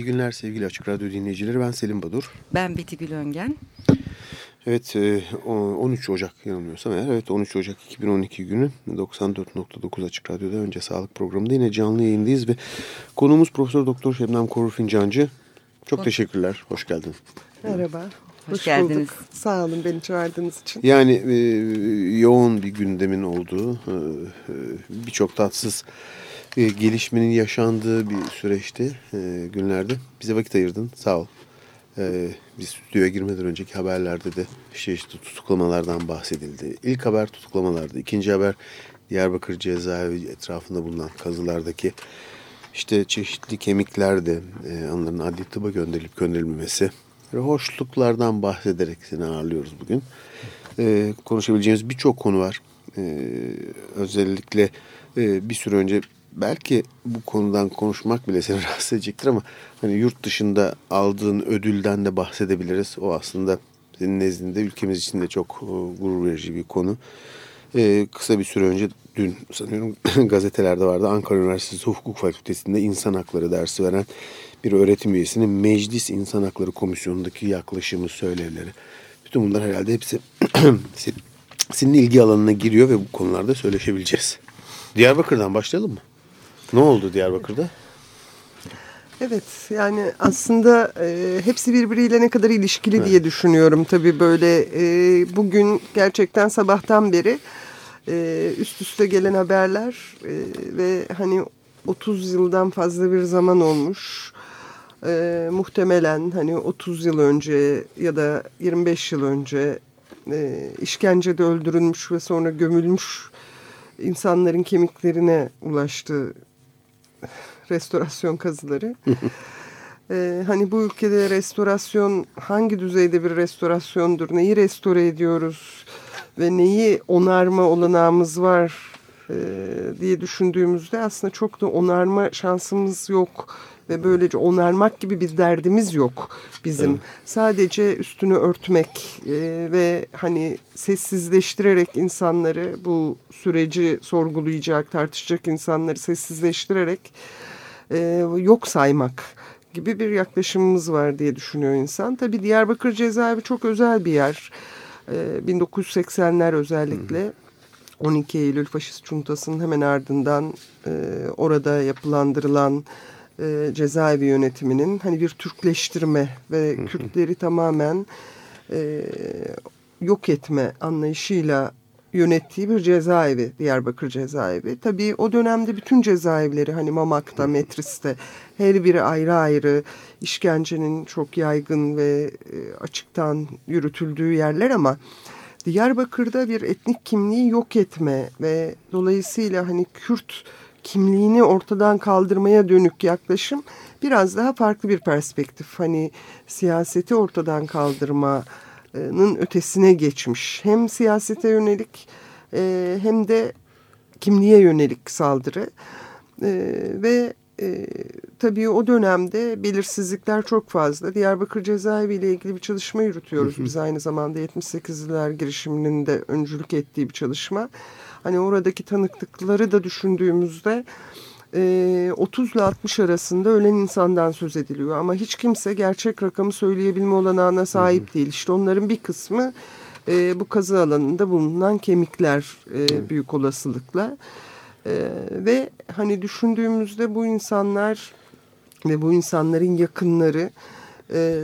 İyi günler sevgili Açık Radyo dinleyicileri. Ben Selim Badur. Ben Betigül Öngen. Evet 13 e, Ocak yanılmıyorsam eğer evet 13 Ocak 2012 günü 94.9 Açık Radyo'da önce sağlık programında yine canlı yayındayız ve konuğumuz Profesör Doktor Şebnem Korur Fincancı. Çok Hoş. teşekkürler. Hoş geldin. Merhaba. Hoş, Hoş geldiniz. Bulduk. Sağ olun beni çağırdığınız için. Yani e, yoğun bir gündemin olduğu, e, e, birçok tatsız e, gelişmenin yaşandığı bir süreçti e, günlerde. Bize vakit ayırdın. Sağ ol. E, biz stüdyoya girmeden önceki haberlerde de işte, işte tutuklamalardan bahsedildi. İlk haber tutuklamalardı. İkinci haber Diyarbakır cezaevi etrafında bulunan kazılardaki işte çeşitli kemiklerde e, onların adli tıba gönderilip gönderilmemesi hoşluklardan bahsederek seni ağırlıyoruz bugün. Ee, konuşabileceğimiz birçok konu var. Ee, özellikle e, bir süre önce belki bu konudan konuşmak bile seni rahatsız edecektir ama hani yurt dışında aldığın ödülden de bahsedebiliriz. O aslında senin nezdinde ülkemiz için de çok e, gurur verici bir konu. Ee, kısa bir süre önce dün sanıyorum gazetelerde vardı Ankara Üniversitesi Hukuk Fakültesi'nde insan hakları dersi veren bir öğretim üyesinin Meclis İnsan Hakları Komisyonu'ndaki yaklaşımı, söylevleri. Bütün bunlar herhalde hepsi senin ilgi alanına giriyor ve bu konularda söyleşebileceğiz. Diyarbakır'dan başlayalım mı? Ne oldu Diyarbakır'da? Evet yani aslında e, hepsi birbiriyle ne kadar ilişkili evet. diye düşünüyorum. Tabii böyle e, bugün gerçekten sabahtan beri e, üst üste gelen haberler e, ve hani 30 yıldan fazla bir zaman olmuş e, muhtemelen hani 30 yıl önce ya da 25 yıl önce e, işkencede öldürülmüş ve sonra gömülmüş insanların kemiklerine ulaştı restorasyon kazıları. ee, hani bu ülkede restorasyon hangi düzeyde bir restorasyondur? Neyi restore ediyoruz? Ve neyi onarma olanağımız var e, diye düşündüğümüzde aslında çok da onarma şansımız yok ve böylece onarmak gibi bir derdimiz yok bizim. Evet. Sadece üstünü örtmek e, ve hani sessizleştirerek insanları bu süreci sorgulayacak, tartışacak insanları sessizleştirerek e, yok saymak gibi bir yaklaşımımız var diye düşünüyor insan. Tabii Diyarbakır cezaevi çok özel bir yer. E, 1980'ler özellikle. Hı. 12 Eylül faşist çuntasının hemen ardından e, orada yapılandırılan e, cezaevi yönetiminin hani bir Türkleştirme ve. Kürtleri tamamen e, yok etme anlayışıyla yönettiği bir cezaevi Diyarbakır cezaevi. Tabii o dönemde bütün cezaevleri hani Mamak'ta, Metris'te her biri ayrı ayrı işkencenin çok yaygın ve e, açıktan yürütüldüğü yerler ama Diyarbakır'da bir etnik kimliği yok etme ve dolayısıyla hani Kürt kimliğini ortadan kaldırmaya dönük yaklaşım biraz daha farklı bir perspektif. Hani siyaseti ortadan kaldırmanın ötesine geçmiş. Hem siyasete yönelik e, hem de kimliğe yönelik saldırı e, ve e, tabii o dönemde belirsizlikler çok fazla. Diyarbakır cezaevi ile ilgili bir çalışma yürütüyoruz. Biz aynı zamanda 78'liler girişiminin de öncülük ettiği bir çalışma. Hani oradaki tanıklıkları da düşündüğümüzde 30 ile 60 arasında ölen insandan söz ediliyor. Ama hiç kimse gerçek rakamı söyleyebilme olanağına sahip hı hı. değil. İşte onların bir kısmı e, bu kazı alanında bulunan kemikler e, büyük olasılıkla. E, ve hani düşündüğümüzde bu insanlar ve bu insanların yakınları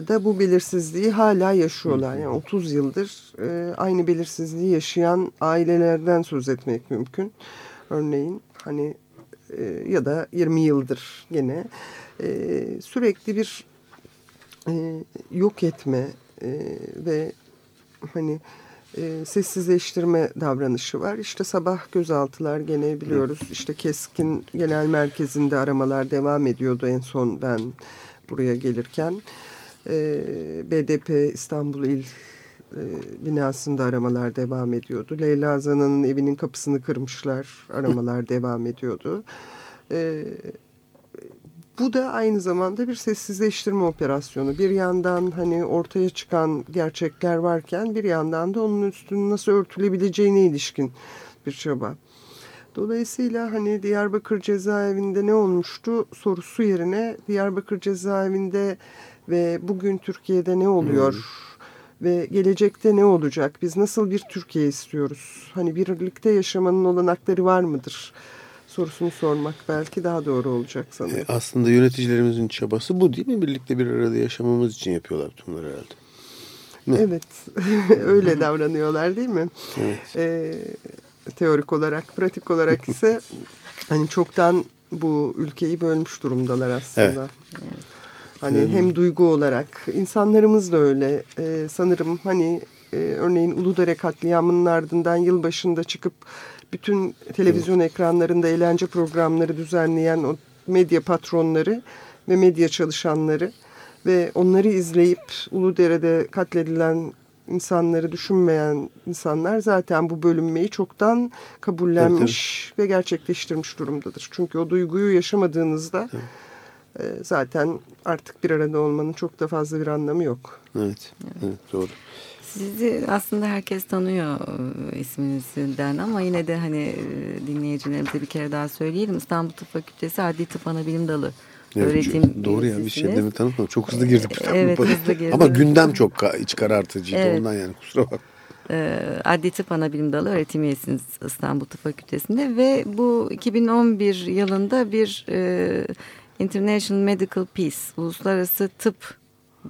da bu belirsizliği hala yaşıyorlar. Yani 30 yıldır aynı belirsizliği yaşayan ailelerden söz etmek mümkün. Örneğin hani e, ya da 20 yıldır gene e, sürekli bir e, yok etme e, ve hani e, sessizleştirme davranışı var. İşte sabah gözaltılar gene biliyoruz. İşte Keskin Genel Merkezi'nde aramalar devam ediyordu en son ben buraya gelirken. E, BDP İstanbul İl e, binasında aramalar devam ediyordu. Leyla Zana'nın evinin kapısını kırmışlar. Aramalar devam ediyordu. E, bu da aynı zamanda bir sessizleştirme operasyonu. Bir yandan hani ortaya çıkan gerçekler varken bir yandan da onun üstünün nasıl örtülebileceğine ilişkin bir çaba. Dolayısıyla hani Diyarbakır cezaevinde ne olmuştu sorusu yerine Diyarbakır cezaevinde ve bugün Türkiye'de ne oluyor hmm. Ve gelecekte ne olacak? Biz nasıl bir Türkiye istiyoruz? Hani birlikte yaşamanın olanakları var mıdır? sorusunu sormak belki daha doğru olacak sanırım. E, aslında yöneticilerimizin çabası bu değil mi? Birlikte bir arada yaşamamız için yapıyorlar bunları herhalde. Ne? Evet. Öyle davranıyorlar değil mi? Evet. Ee, teorik olarak, pratik olarak ise hani çoktan bu ülkeyi bölmüş durumdalar aslında. Evet. Hani hmm. hem duygu olarak insanlarımız da öyle. Ee, sanırım hani e, örneğin Uludere katliamının ardından yılbaşında çıkıp bütün televizyon evet. ekranlarında eğlence programları düzenleyen o medya patronları ve medya çalışanları ve onları izleyip Uludere'de katledilen insanları düşünmeyen insanlar zaten bu bölünmeyi çoktan kabullenmiş evet, ve gerçekleştirmiş durumdadır. Çünkü o duyguyu yaşamadığınızda evet. E, zaten artık bir arada olmanın çok da fazla bir anlamı yok. Evet, evet doğru. Sizi aslında herkes tanıyor e, isminizden ama yine de hani e, dinleyicilerimize bir kere daha söyleyelim. İstanbul Tıp Fakültesi Adli Tıp Anabilim Dalı Evet, öğretim Doğru ya bir şey demin tanıtmadım. Çok hızlı girdim. Evet hızlı girdim. Ama gündem çok iç karartıcıydı evet. ondan yani kusura bak. Ee, Adli Tıp Anabilim Dalı öğretim üyesiniz İstanbul Tıp Fakültesi'nde ve bu 2011 yılında bir e, International Medical Peace Uluslararası Tıp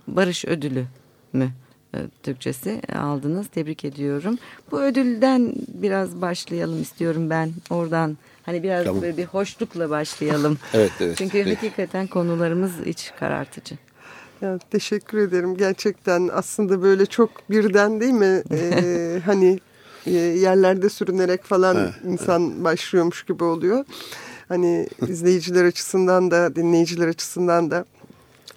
Barış Ödülü mü? E, Türkçesi aldınız. Tebrik ediyorum. Bu ödülden biraz başlayalım istiyorum ben. Oradan hani biraz tamam. böyle bir hoşlukla başlayalım. evet, evet. Çünkü evet. hakikaten konularımız iç karartıcı. Ya, teşekkür ederim. Gerçekten aslında böyle çok birden değil mi? Ee, hani e, yerlerde sürünerek falan insan başlıyormuş gibi oluyor. Hani izleyiciler açısından da dinleyiciler açısından da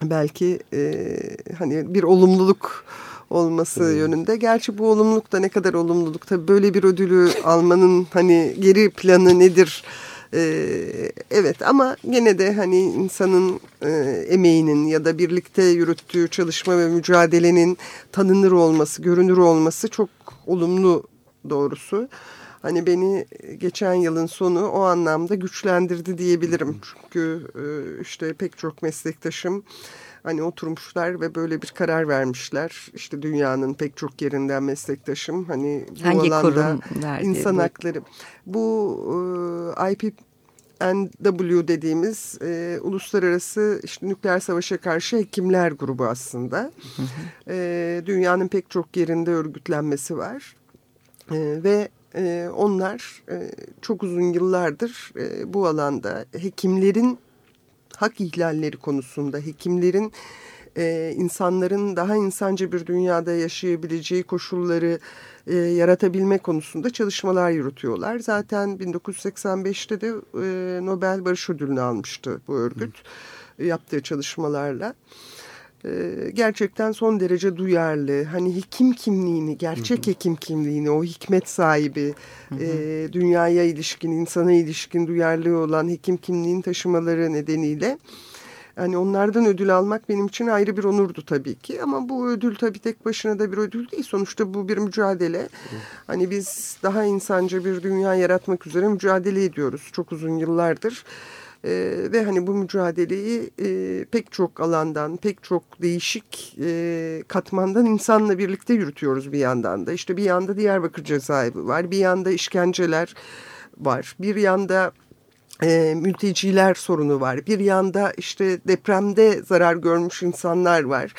belki e, hani bir olumluluk olması evet. yönünde. Gerçi bu olumluluk da ne kadar olumluluk tabii böyle bir ödülü almanın hani geri planı nedir? Ee, evet ama yine de hani insanın e, emeğinin ya da birlikte yürüttüğü çalışma ve mücadelenin tanınır olması, görünür olması çok olumlu doğrusu. Hani beni geçen yılın sonu o anlamda güçlendirdi diyebilirim. Çünkü e, işte pek çok meslektaşım hani oturmuşlar ve böyle bir karar vermişler. İşte dünyanın pek çok yerinden meslektaşım hani bu Hangi alanda insan bu? hakları. Bu e, IP NW dediğimiz e, uluslararası işte nükleer savaşa karşı hekimler grubu aslında. E, dünyanın pek çok yerinde örgütlenmesi var. E, ve e, onlar e, çok uzun yıllardır e, bu alanda hekimlerin hak ihlalleri konusunda hekimlerin e, insanların daha insanca bir dünyada yaşayabileceği koşulları e, yaratabilme konusunda çalışmalar yürütüyorlar. Zaten 1985'te de e, Nobel Barış Ödülünü almıştı bu örgüt Hı. yaptığı çalışmalarla. E, gerçekten son derece duyarlı. Hani hekim kimliğini, gerçek hı hı. hekim kimliğini, o hikmet sahibi, hı hı. E, dünyaya ilişkin, insana ilişkin duyarlı olan hekim kimliğini taşımaları nedeniyle hani onlardan ödül almak benim için ayrı bir onurdu tabii ki. Ama bu ödül tabii tek başına da bir ödül değil. Sonuçta bu bir mücadele. Hı. Hani biz daha insanca bir dünya yaratmak üzere mücadele ediyoruz çok uzun yıllardır. E, ve hani bu mücadeleyi e, pek çok alandan, pek çok değişik e, katmandan insanla birlikte yürütüyoruz bir yandan da. İşte bir yanda Diyarbakır cezaevi var, bir yanda işkenceler var, bir yanda e, mülteciler sorunu var, bir yanda işte depremde zarar görmüş insanlar var.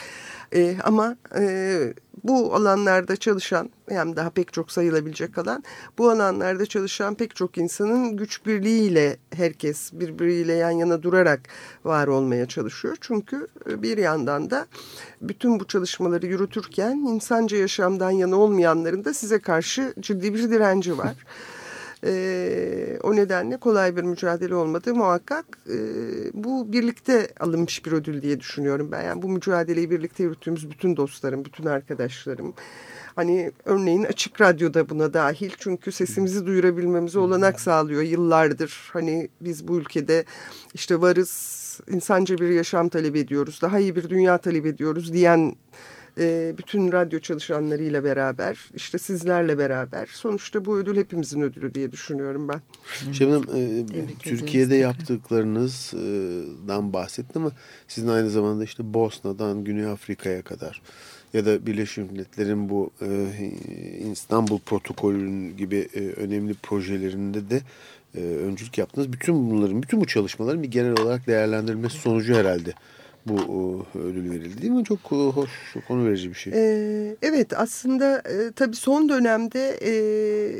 E, ama e, bu alanlarda çalışan hem daha pek çok sayılabilecek alan bu alanlarda çalışan pek çok insanın güç birliğiyle herkes birbiriyle yan yana durarak var olmaya çalışıyor. Çünkü e, bir yandan da bütün bu çalışmaları yürütürken insanca yaşamdan yana olmayanların da size karşı ciddi bir direnci var. E, o nedenle kolay bir mücadele olmadığı muhakkak. E, bu birlikte alınmış bir ödül diye düşünüyorum ben. Yani bu mücadeleyi birlikte yürüttüğümüz bütün dostlarım, bütün arkadaşlarım. Hani örneğin açık radyoda buna dahil çünkü sesimizi duyurabilmemize olanak sağlıyor yıllardır. Hani biz bu ülkede işte varız, insanca bir yaşam talep ediyoruz, daha iyi bir dünya talep ediyoruz diyen e, bütün radyo çalışanlarıyla beraber işte sizlerle beraber sonuçta bu ödül hepimizin ödülü diye düşünüyorum ben. Şebnem e, Türkiye'de yaptıklarınızdan bahsettin ama sizin aynı zamanda işte Bosna'dan Güney Afrika'ya kadar ya da Birleşmiş Milletler'in bu e, İstanbul Protokolü'nün gibi e, önemli projelerinde de e, öncülük yaptınız. Bütün bunların, bütün bu çalışmaların bir genel olarak değerlendirilmesi sonucu herhalde bu ödül verildi değil mi? Çok hoş, çok konu verici bir şey. Ee, evet aslında e, tabii son dönemde e,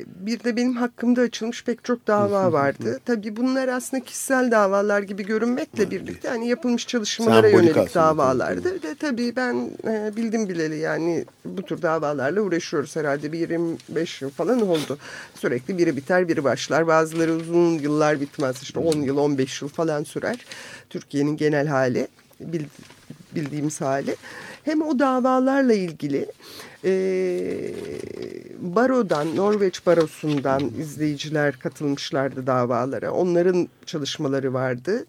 bir de benim hakkımda açılmış pek çok dava vardı. tabii bunlar aslında kişisel davalar gibi görünmekle birlikte hani yapılmış çalışmalara Sembolik yönelik davalardı. De tabii ben e, bildim bileli yani bu tür davalarla uğraşıyoruz herhalde bir 25 yıl falan oldu. Sürekli biri biter biri başlar. Bazıları uzun yıllar bitmez işte 10 yıl 15 yıl falan sürer. Türkiye'nin genel hali bildiğimiz hali. Hem o davalarla ilgili e, barodan, Norveç barosundan izleyiciler katılmışlardı davalara. Onların çalışmaları vardı.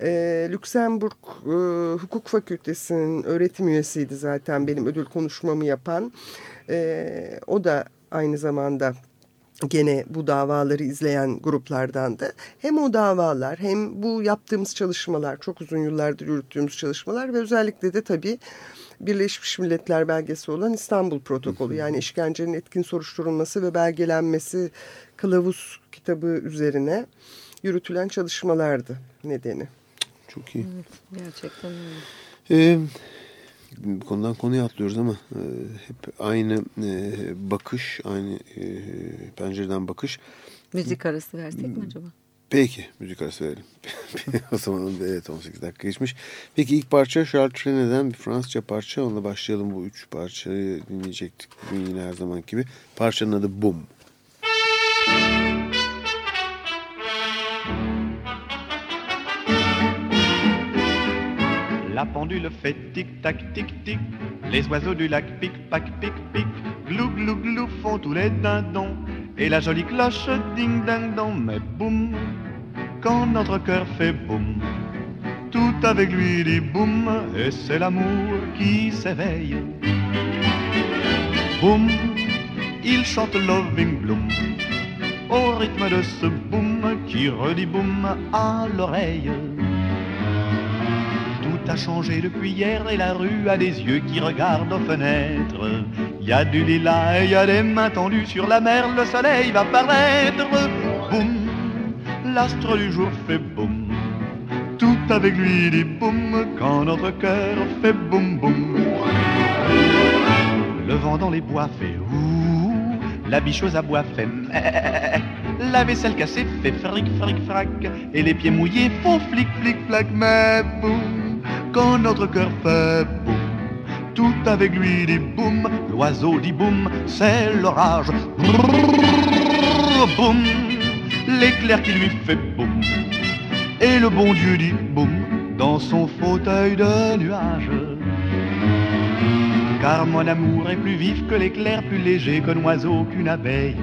E, Lüksemburg e, Hukuk Fakültesi'nin öğretim üyesiydi zaten benim ödül konuşmamı yapan. E, o da aynı zamanda gene bu davaları izleyen gruplardandı. Hem o davalar hem bu yaptığımız çalışmalar çok uzun yıllardır yürüttüğümüz çalışmalar ve özellikle de tabii Birleşmiş Milletler belgesi olan İstanbul Protokolü yani işkencenin etkin soruşturulması ve belgelenmesi kılavuz kitabı üzerine yürütülen çalışmalardı nedeni. Çok iyi. Evet, gerçekten öyle. Ee, konudan konuya atlıyoruz ama e, hep aynı e, bakış, aynı e, pencereden bakış. Müzik arası versek mi acaba? Peki müzik arası verelim. o zaman evet 18 dakika geçmiş. Peki ilk parça Charles Trene'den bir Fransızca parça. Onunla başlayalım bu üç parçayı dinleyecektik. Bugün yine her zaman gibi. Parçanın adı Boom. La pendule fait tic-tac, tic-tic. Les oiseaux du lac pic-pac, pic-pic. Glou, glou, glou font tous les dindons. Et la jolie cloche ding-ding-dong. Mais boum, quand notre cœur fait boum. Tout avec lui dit boum, et c'est l'amour qui s'éveille. Boum, il chante Loving Bloom au rythme de ce boum qui redit boum à l'oreille a changé depuis hier et la rue a des yeux qui regardent aux fenêtres. Il y a du lilas et il y a des mains tendues sur la mer, le soleil va paraître. Boum, l'astre du jour fait boum. Tout avec lui dit boum quand notre cœur fait boum boum. Le vent dans les bois fait ouh, la bicheuse à bois fait meh. La vaisselle cassée fait fric fric frac et les pieds mouillés font flic flic flac mais boum quand notre cœur fait boum. Tout avec lui dit boum, l'oiseau dit boum, c'est l'orage. Boum, l'éclair qui lui fait boum. Et le bon Dieu dit boum dans son fauteuil de nuage. Car mon amour est plus vif que l'éclair, plus léger qu'un oiseau, qu'une abeille.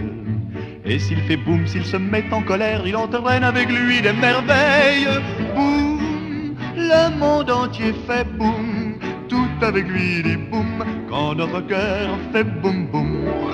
Et s'il fait boum, s'il se met en colère, il entraîne avec lui des merveilles. Boum, le monde entier fait boum, tout avec lui dit boum, quand notre cœur fait boum boum.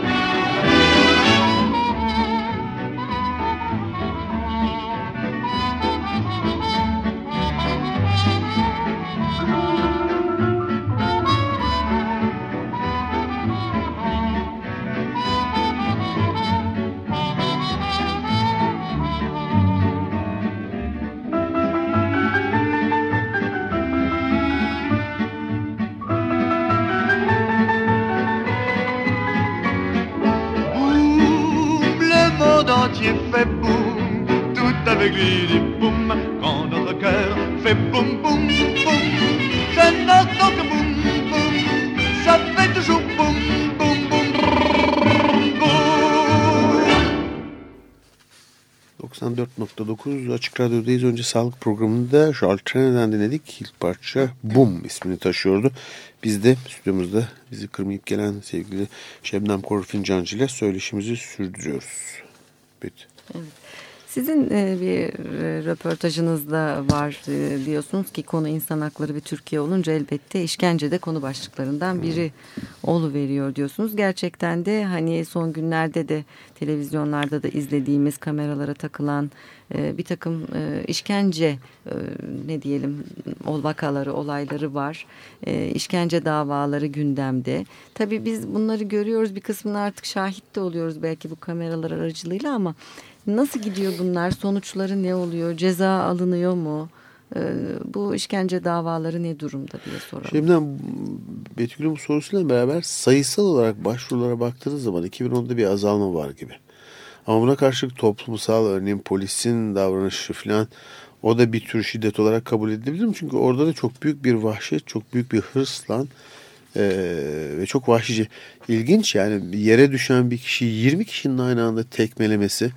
Avec lui dit boum, quand notre cœur fait boum boum boum, je n'entends que boum boum, ça fait toujours boum boum boum boum. 94.9 Açık Radyo'dayız. Önce sağlık programında Charles Trene'den dinledik. İlk parça Boom ismini taşıyordu. Biz de stüdyomuzda bizi kırmayıp gelen sevgili Şebnem Korur Fincancı ile söyleşimizi sürdürüyoruz. Evet. evet. Sizin e, bir e, röportajınız da var e, diyorsunuz ki konu insan hakları ve Türkiye olunca elbette işkence de konu başlıklarından biri olu veriyor diyorsunuz. Gerçekten de hani son günlerde de televizyonlarda da izlediğimiz kameralara takılan bir takım işkence ne diyelim vakaları olayları var. İşkence davaları gündemde. Tabii biz bunları görüyoruz bir kısmını artık şahit de oluyoruz belki bu kameralar aracılığıyla ama Nasıl gidiyor bunlar? Sonuçları ne oluyor? Ceza alınıyor mu? Ee, bu işkence davaları ne durumda diye soralım. Şimdiden Betül'ün bu sorusuyla beraber sayısal olarak başvurulara baktığınız zaman 2010'da bir azalma var gibi. Ama buna karşılık toplumsal örneğin polisin davranışı falan o da bir tür şiddet olarak kabul edilebilir mi? Çünkü orada da çok büyük bir vahşet, çok büyük bir hırsla e, ve çok vahşice. ilginç yani yere düşen bir kişiyi 20 kişinin aynı anda tekmelemesi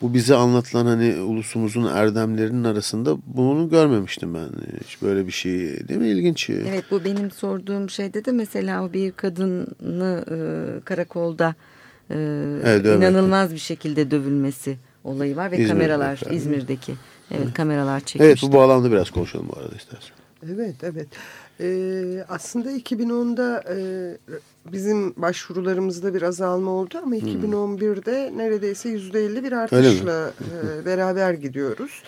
bu bize anlatılan hani ulusumuzun erdemlerinin arasında bunu görmemiştim ben. Hiç böyle bir şey değil mi? İlginç. Evet bu benim sorduğum şeyde de mesela bir kadını e, karakolda e, evet, inanılmaz bir şekilde dövülmesi olayı var ve İzmir'de, kameralar efendim. İzmir'deki evet Hı. kameralar çekmişti. Evet bu bağlamda biraz konuşalım bu arada istersen. Evet evet. Ee, aslında 2010'da e, bizim başvurularımızda bir azalma oldu ama hmm. 2011'de neredeyse yüzde elli bir artışla e, beraber gidiyoruz.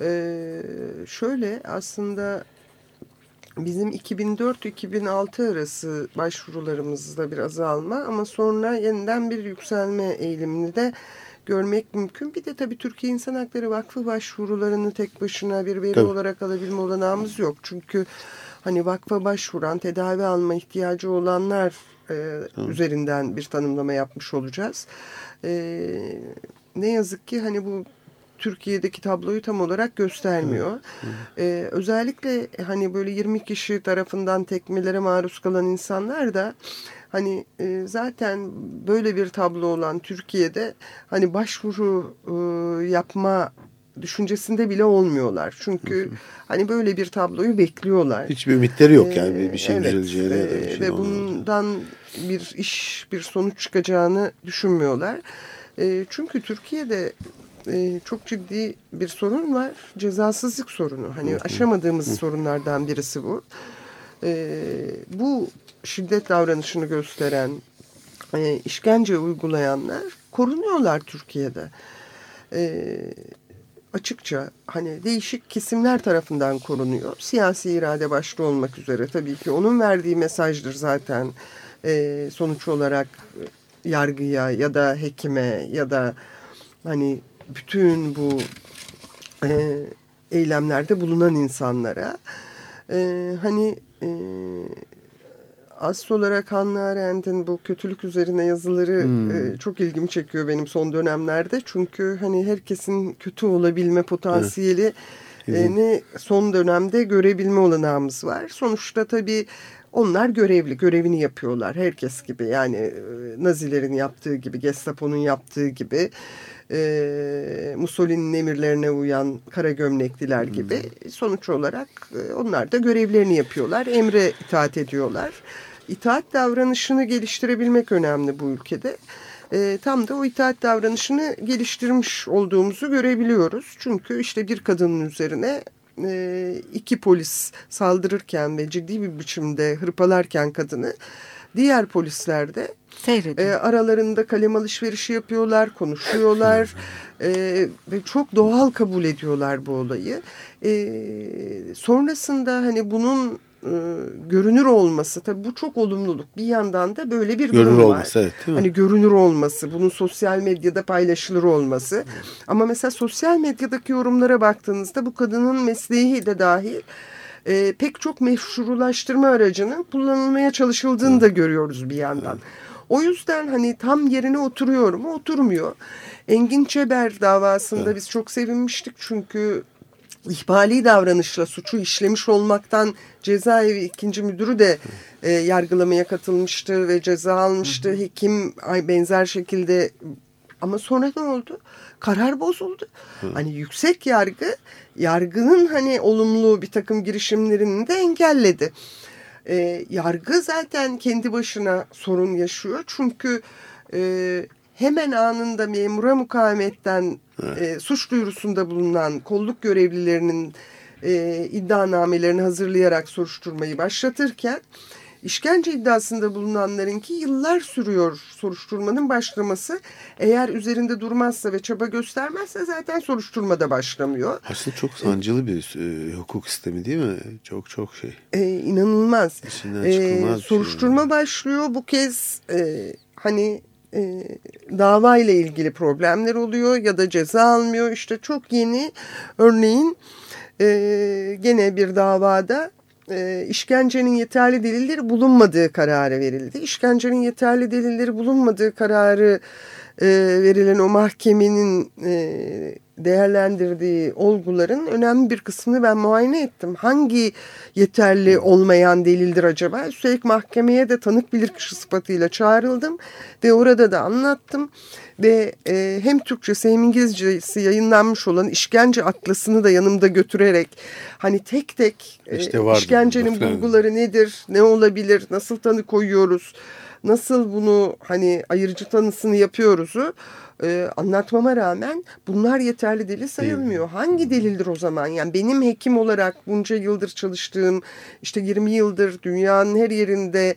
E, şöyle aslında bizim 2004-2006 arası başvurularımızda bir azalma ama sonra yeniden bir yükselme eğilimini de görmek mümkün. Bir de tabii Türkiye İnsan Hakları Vakfı başvurularını tek başına bir veri tabii. olarak alabilme olanağımız yok. Çünkü hani vakfa başvuran, tedavi alma ihtiyacı olanlar e, üzerinden bir tanımlama yapmış olacağız. E, ne yazık ki hani bu Türkiye'deki tabloyu tam olarak göstermiyor. Ee, özellikle hani böyle 20 kişi tarafından tekmelere maruz kalan insanlar da hani e, zaten böyle bir tablo olan Türkiye'de hani başvuru e, yapma düşüncesinde bile olmuyorlar. Çünkü hani böyle bir tabloyu bekliyorlar. Hiçbir ümitleri yok yani ee, bir şey evet, düzeleceğine. E, şey ve bundan bir iş, bir sonuç çıkacağını düşünmüyorlar. E, çünkü Türkiye'de e, çok ciddi bir sorun var. Cezasızlık sorunu. Hani aşamadığımız sorunlardan birisi bu. E, bu şiddet davranışını gösteren, e, işkence uygulayanlar korunuyorlar Türkiye'de. E, açıkça hani değişik kesimler tarafından korunuyor. Siyasi irade başta olmak üzere tabii ki onun verdiği mesajdır zaten e, sonuç olarak yargıya ya da hekime ya da hani bütün bu e, eylemlerde bulunan insanlara e, hani e, asıl olarak Hannah Arendt'in bu kötülük üzerine yazıları hmm. e, çok ilgimi çekiyor benim son dönemlerde. Çünkü hani herkesin kötü olabilme potansiyeli evet. e, son dönemde görebilme olanağımız var. Sonuçta tabii onlar görevli, görevini yapıyorlar herkes gibi. Yani e, Nazilerin yaptığı gibi, Gestapo'nun yaptığı gibi, e, Mussolini'nin emirlerine uyan kara gömlekliler gibi. Hmm. Sonuç olarak e, onlar da görevlerini yapıyorlar, emre itaat ediyorlar itaat davranışını geliştirebilmek önemli bu ülkede. E, tam da o itaat davranışını geliştirmiş olduğumuzu görebiliyoruz. Çünkü işte bir kadının üzerine e, iki polis saldırırken ve ciddi bir biçimde hırpalarken kadını diğer polisler de e, aralarında kalem alışverişi yapıyorlar, konuşuyorlar e, ve çok doğal kabul ediyorlar bu olayı. E, sonrasında hani bunun e, görünür olması tabii bu çok olumluluk. Bir yandan da böyle bir görünür durum olması, var. Evet, değil mi? Hani görünür olması, bunun sosyal medyada paylaşılır olması. Evet. Ama mesela sosyal medyadaki yorumlara baktığınızda bu kadının mesleği de dahil e, pek çok meşrulaştırma aracının kullanılmaya çalışıldığını evet. da görüyoruz bir yandan. Evet. O yüzden hani tam yerine oturuyor mu? Oturmuyor. Engin Çeber davasında evet. biz çok sevinmiştik çünkü ihbali davranışla suçu işlemiş olmaktan cezaevi ikinci müdürü de e, yargılamaya katılmıştı ve ceza almıştı. Hekim ay benzer şekilde Ama sonra ne oldu? Karar bozuldu. Hı. Hani yüksek yargı yargının hani olumlu bir takım girişimlerini de engelledi. E, yargı zaten kendi başına sorun yaşıyor. Çünkü e, hemen anında memura mukavemetten e, suç duyurusunda bulunan kolluk görevlilerinin e, iddianamelerini hazırlayarak soruşturmayı başlatırken işkence iddiasında bulunanlarınki yıllar sürüyor soruşturmanın başlaması. Eğer üzerinde durmazsa ve çaba göstermezse zaten soruşturma da başlamıyor. Aslında çok sancılı bir e, hukuk sistemi değil mi? Çok çok şey. E, inanılmaz. E, soruşturma şey. başlıyor. Bu kez e, hani e, dava ile ilgili problemler oluyor ya da ceza almıyor. İşte çok yeni örneğin e, gene bir davada e, işkencenin yeterli delilleri bulunmadığı kararı verildi. İşkencenin yeterli delilleri bulunmadığı kararı e, verilen o mahkemenin e, değerlendirdiği olguların önemli bir kısmını ben muayene ettim. Hangi yeterli olmayan delildir acaba? Üstelik mahkemeye de tanık bilirkişi sıfatıyla çağrıldım ve orada da anlattım. Ve e, hem Türkçesi hem İngilizcesi yayınlanmış olan işkence atlasını da yanımda götürerek hani tek tek e, işte işkencenin bulguları nedir, ne olabilir, nasıl tanı koyuyoruz, nasıl bunu hani ayırıcı tanısını yapıyoruzu e, anlatmama rağmen bunlar yeterli delil sayılmıyor. Değil. Hangi delildir o zaman? Yani benim hekim olarak bunca yıldır çalıştığım işte 20 yıldır dünyanın her yerinde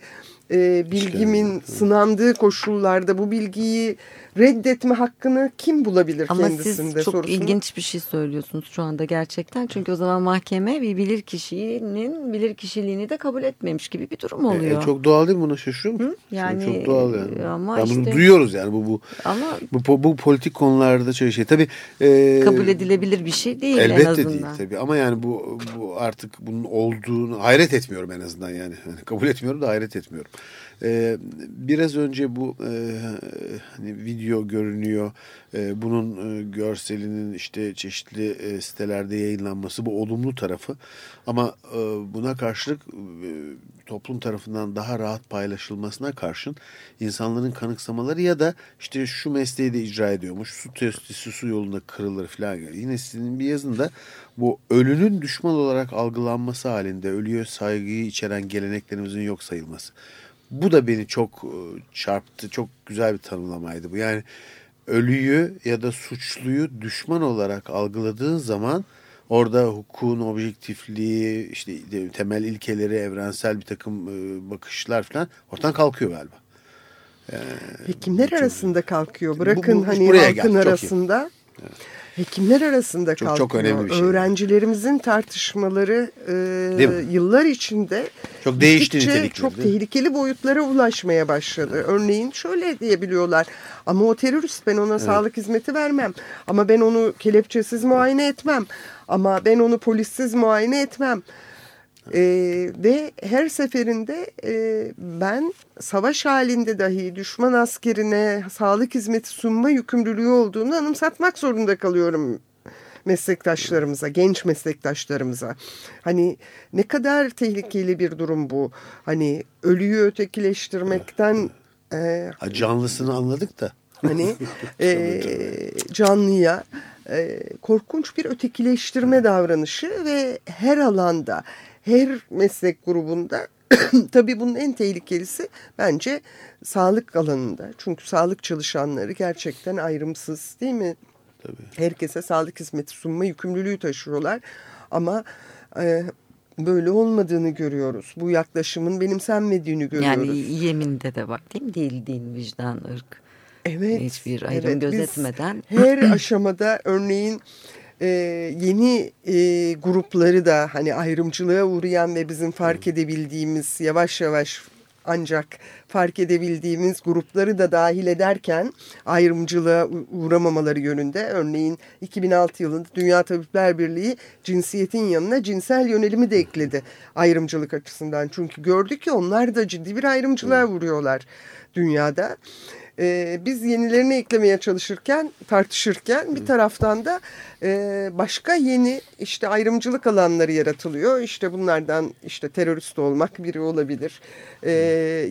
e, bilgimin işte, sınandığı koşullarda bu bilgiyi reddetme hakkını kim bulabilir Ama kendisinde Ama siz çok sorusunu. ilginç bir şey söylüyorsunuz şu anda gerçekten. Çünkü o zaman mahkeme bir bilir kişinin bilir kişiliğini de kabul etmemiş gibi bir durum oluyor. E, e, çok doğal değil mi buna şaşırıyor musun? Yani çok doğal yani. Ama yani işte, bunu duyuyoruz yani bu bu ama bu, bu politik konularda şey şey tabii e, kabul edilebilir bir şey değil elbette en azından. değil tabii ama yani bu bu artık bunun olduğunu hayret etmiyorum en azından yani. yani kabul etmiyorum da hayret etmiyorum. Ee, biraz önce bu e, hani video görünüyor. E, bunun e, görselinin işte çeşitli e, sitelerde yayınlanması bu olumlu tarafı. Ama e, buna karşılık toplum tarafından daha rahat paylaşılmasına karşın insanların kanıksamaları ya da işte şu mesleği de icra ediyormuş. Su testisi su yolunda kırılır falan. Yine sizin bir yazında bu ölünün düşman olarak algılanması halinde ölüye saygıyı içeren geleneklerimizin yok sayılması bu da beni çok e, çarptı. Çok güzel bir tanımlamaydı bu. Yani ölüyü ya da suçluyu düşman olarak algıladığın zaman orada hukukun objektifliği, işte temel ilkeleri, evrensel bir takım e, bakışlar falan ortadan kalkıyor galiba. Ee, Hekimler çok, arasında kalkıyor. Bırakın bu, bu, hani halkın geldi, arasında. Evet. Hekimler arasında çok, kalkıyor. Çok önemli bir şey. Öğrencilerimizin tartışmaları e, yıllar içinde çok değişti Çok tehlikeli boyutlara ulaşmaya başladı. Evet. Örneğin şöyle diyebiliyorlar. Ama o terörist ben ona evet. sağlık hizmeti vermem. Ama ben onu kelepçesiz muayene etmem. Ama ben onu polissiz muayene etmem. E, ve her seferinde e, ben savaş halinde dahi düşman askerine sağlık hizmeti sunma yükümlülüğü olduğunu anımsatmak zorunda kalıyorum meslektaşlarımıza, genç meslektaşlarımıza. Hani ne kadar tehlikeli bir durum bu. Hani ölüyü ötekileştirmekten... E, Canlısını anladık da. Hani e, canlıya e, korkunç bir ötekileştirme davranışı ve her alanda her meslek grubunda tabii bunun en tehlikelisi bence sağlık alanında. Çünkü sağlık çalışanları gerçekten ayrımsız değil mi? Tabii. Herkese sağlık hizmeti sunma yükümlülüğü taşıyorlar. Ama e, böyle olmadığını görüyoruz. Bu yaklaşımın benimsenmediğini görüyoruz. Yani yeminde de var değil mi? Değil din, vicdan, ırk. Evet. Hiçbir ayrım evet, gözetmeden. her aşamada örneğin e, yeni e, grupları da hani ayrımcılığa uğrayan ve bizim fark edebildiğimiz yavaş yavaş ancak fark edebildiğimiz grupları da dahil ederken ayrımcılığa uğramamaları yönünde. Örneğin 2006 yılında Dünya Tabipler Birliği cinsiyetin yanına cinsel yönelimi de ekledi ayrımcılık açısından. Çünkü gördük ki onlar da ciddi bir ayrımcılığa vuruyorlar dünyada e, biz yenilerini eklemeye çalışırken, tartışırken bir taraftan da e, başka yeni işte ayrımcılık alanları yaratılıyor. İşte bunlardan işte terörist olmak biri olabilir. E,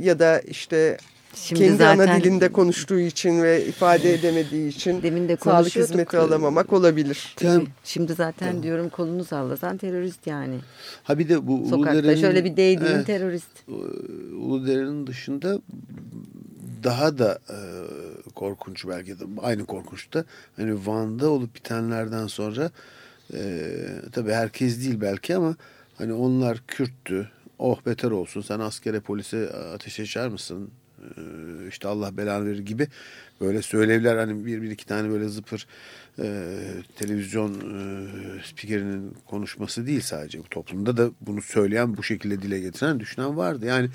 ya da işte Şimdi kendi zaten, ana dilinde konuştuğu için ve ifade edemediği için Demin de sağlık hizmeti alamamak olabilir. Tabii. Şimdi zaten diyorum kolunu sallasan terörist yani. Ha bir de bu Sokakta Uludere'nin- şöyle bir değdiğin Evet. terörist. Uludere'nin dışında daha da e, korkunç belki de aynı korkunçta hani Van'da olup bitenlerden sonra e, tabii herkes değil belki ama hani onlar Kürttü oh beter olsun sen askere polise ateş açar mısın işte Allah belanı verir gibi böyle söylevler hani bir, bir iki tane böyle zıpır e, televizyon e, spikerinin konuşması değil sadece bu toplumda da bunu söyleyen bu şekilde dile getiren düşünen vardı yani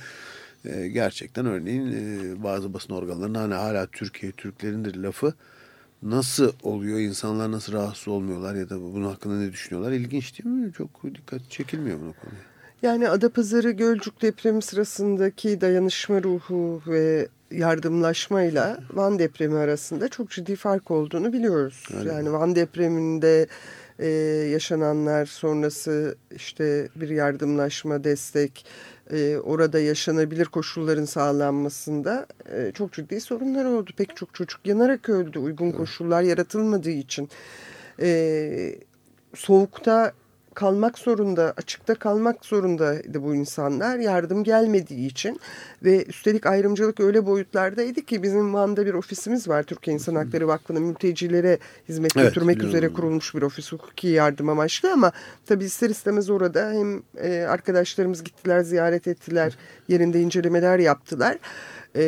e, gerçekten örneğin e, bazı basın organlarında hani hala Türkiye Türklerindir lafı nasıl oluyor insanlar nasıl rahatsız olmuyorlar ya da bunun hakkında ne düşünüyorlar ilginç değil mi çok dikkat çekilmiyor buna konuya. Yani Adapazarı Gölcük depremi sırasındaki dayanışma ruhu ve yardımlaşmayla Van depremi arasında çok ciddi fark olduğunu biliyoruz. Öyle. Yani Van depreminde e, yaşananlar sonrası işte bir yardımlaşma, destek, e, orada yaşanabilir koşulların sağlanmasında e, çok ciddi sorunlar oldu. Pek çok çocuk yanarak öldü uygun koşullar yaratılmadığı için. E, soğukta kalmak zorunda, açıkta kalmak zorundaydı bu insanlar yardım gelmediği için ve üstelik ayrımcılık öyle boyutlardaydı ki bizim Van'da bir ofisimiz var Türkiye İnsan Hakları Vakfı'nın mültecilere hizmet Evet, götürmek biliyorum. üzere kurulmuş bir ofis hukuki yardım amaçlı ama tabii ister istemez orada hem e, arkadaşlarımız gittiler ziyaret ettiler yerinde incelemeler yaptılar. E,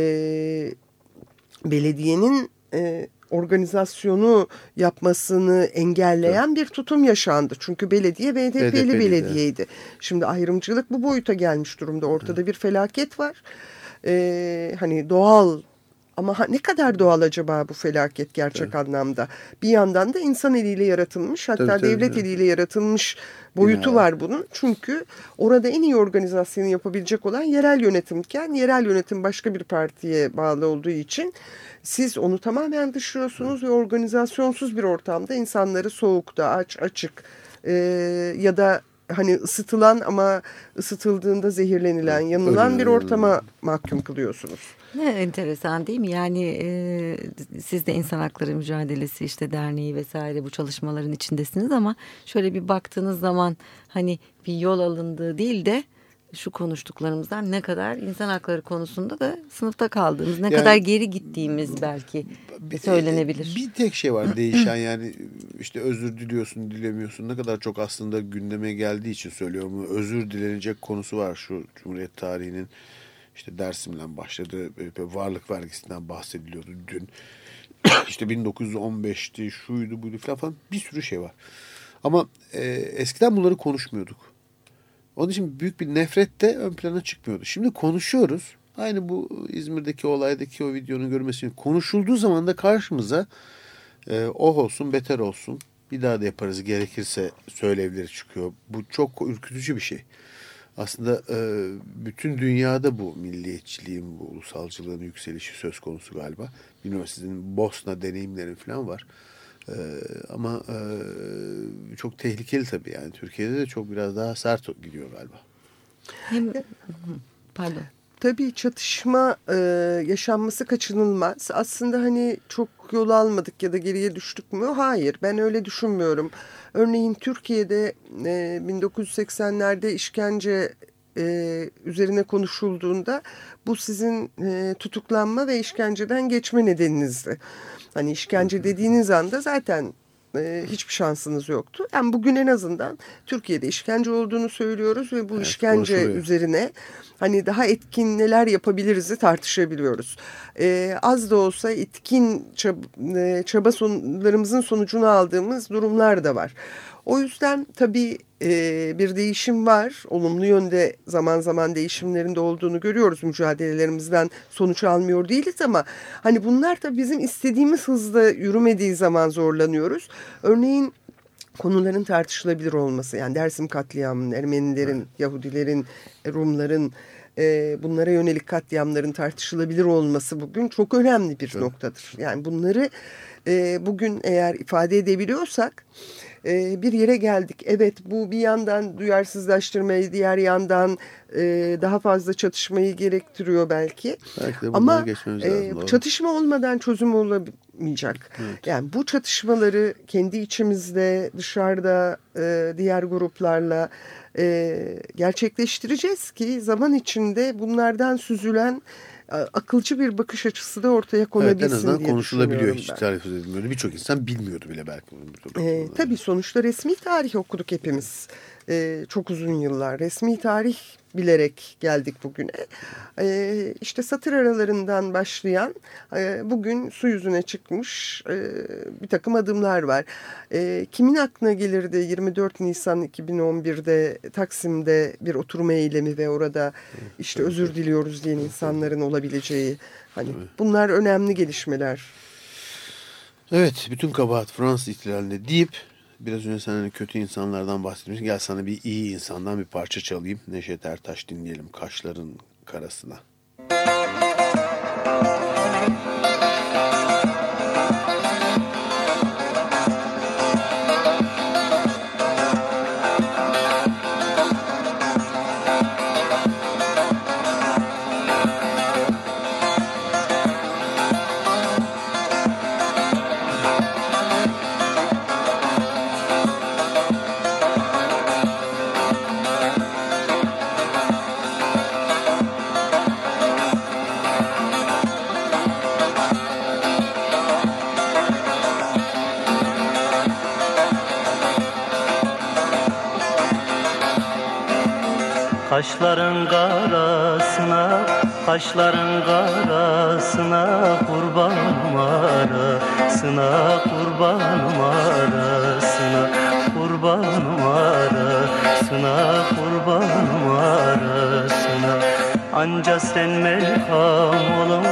belediyenin e, organizasyonu yapmasını engelleyen bir tutum yaşandı. Çünkü belediye BDP'li BDP'liydi, belediyeydi. Şimdi ayrımcılık bu boyuta gelmiş durumda. Ortada bir felaket var. E, hani doğal ama ha- ne kadar doğal acaba bu felaket gerçek anlamda? Bir yandan da insan eliyle yaratılmış hatta Tabii, tabii, devlet tabii. eliyle yaratılmış boyutu var bunun. Çünkü orada en iyi organizasyonu yapabilecek olan yerel yönetimken yerel yönetim başka bir partiye bağlı olduğu için siz onu tamamen dışlıyorsunuz ve organizasyonsuz bir ortamda insanları soğukta, aç, açık e, ya da hani ısıtılan ama ısıtıldığında zehirlenilen, yanılan bir ortama mahkum kılıyorsunuz. Ne enteresan değil mi? Yani e, siz de insan hakları mücadelesi işte derneği vesaire bu çalışmaların içindesiniz ama şöyle bir baktığınız zaman hani bir yol alındığı değil de şu konuştuklarımızdan ne kadar insan hakları konusunda da sınıfta kaldığımız, ne Yani- kadar geri gittiğimiz belki söylenebilir. Bir tek şey var değişen yani işte özür diliyorsun dilemiyorsun ne kadar çok aslında gündeme geldiği için söylüyorum. Özür dilenecek konusu var şu Cumhuriyet tarihinin işte Dersim'le başladı e, varlık vergisinden bahsediliyordu dün. işte 1915'ti şuydu buydu falan, falan bir sürü şey var. Ama e, eskiden bunları konuşmuyorduk. Onun için büyük bir nefret de ön plana çıkmıyordu. Şimdi konuşuyoruz. Aynı bu İzmir'deki olaydaki o videonun görmesi konuşulduğu zaman da karşımıza e, oh olsun beter olsun bir daha da yaparız gerekirse söylevleri çıkıyor. Bu çok ürkütücü bir şey. Aslında e, bütün dünyada bu milliyetçiliğin, bu ulusalcılığın yükselişi söz konusu galiba. Bilmiyorum sizin Bosna deneyimlerin falan var. E, ama e, çok tehlikeli tabii yani. Türkiye'de de çok biraz daha sert gidiyor galiba. Hem, pardon. Tabii çatışma e, yaşanması kaçınılmaz. Aslında hani çok yol almadık ya da geriye düştük mü? Hayır ben öyle düşünmüyorum. Örneğin Türkiye'de e, 1980'lerde işkence e, üzerine konuşulduğunda bu sizin e, tutuklanma ve işkenceden geçme nedeninizdi. Hani işkence dediğiniz anda zaten e, hiçbir şansınız yoktu. Yani bugün en azından Türkiye'de işkence olduğunu söylüyoruz ve bu Evet, işkence konuşuluyor. üzerine hani daha etkin neler yapabiliriz'i tartışabiliyoruz. Ee, az da olsa etkin çaba, e, çaba sonlarımızın sonucunu aldığımız durumlar da var. O yüzden tabii e, bir değişim var. Olumlu yönde zaman zaman değişimlerinde olduğunu görüyoruz. Mücadelelerimizden sonuç almıyor değiliz ama hani bunlar da bizim istediğimiz hızda yürümediği zaman zorlanıyoruz. Örneğin konuların tartışılabilir olması yani Dersim katliamının, Ermenilerin, Yahudilerin, Rumların e, bunlara yönelik katliamların tartışılabilir olması bugün çok önemli bir noktadır. Yani bunları e, bugün eğer ifade edebiliyorsak e, bir yere geldik. Evet bu bir yandan duyarsızlaştırmayı diğer yandan e, daha fazla çatışmayı gerektiriyor belki. Belki Ama e, çatışma olmadan çözüm olamayacak. Yani bu çatışmaları kendi içimizde dışarıda e, diğer gruplarla e, gerçekleştireceğiz ki zaman içinde bunlardan süzülen akılcı bir bakış açısı da ortaya Evet, konabilsin en azından diye konuşulabiliyor. Hiç ben. edilmiyordu. Birçok insan bilmiyordu bile belki. bunu. E, tabii sonuçta resmi tarih okuduk hepimiz. E, çok uzun yıllar. Resmi tarih bilerek geldik bugüne. E, işte satır aralarından başlayan e, bugün su yüzüne çıkmış e, bir takım adımlar var. E, kimin aklına gelirdi 24 Nisan 2011'de Taksim'de bir oturma eylemi ve orada işte özür diliyoruz diyen insanların olabileceği. Hani bunlar önemli gelişmeler. Evet, bütün kabahat Fransız ihtilalinde deyip biraz önce sen hani kötü insanlardan bahsetmiştin. Gel sana bir iyi insandan bir parça çalayım. Neşet Ertaş dinleyelim. Kaşların karasına. Kaşların karasına, kaşların karasına Kurbanım arasına, kurbanım arasına Kurbanım arasına, kurbanım arasına Anca sen melham olun,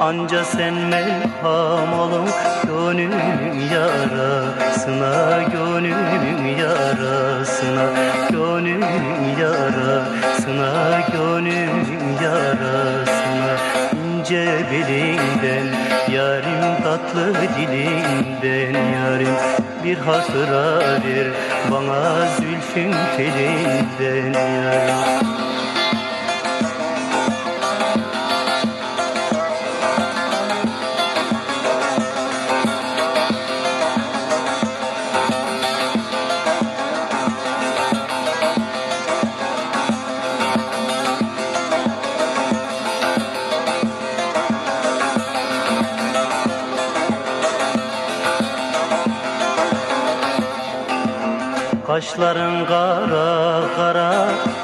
anca sen melham olun Gönlümün yarasına, gönlümün yarasına Gönlümün yarasına, gönlümün yarasına. İnce belinden Yarim tatlı dilinden yarim Bir hatıra ver bana zülfün telinden yarim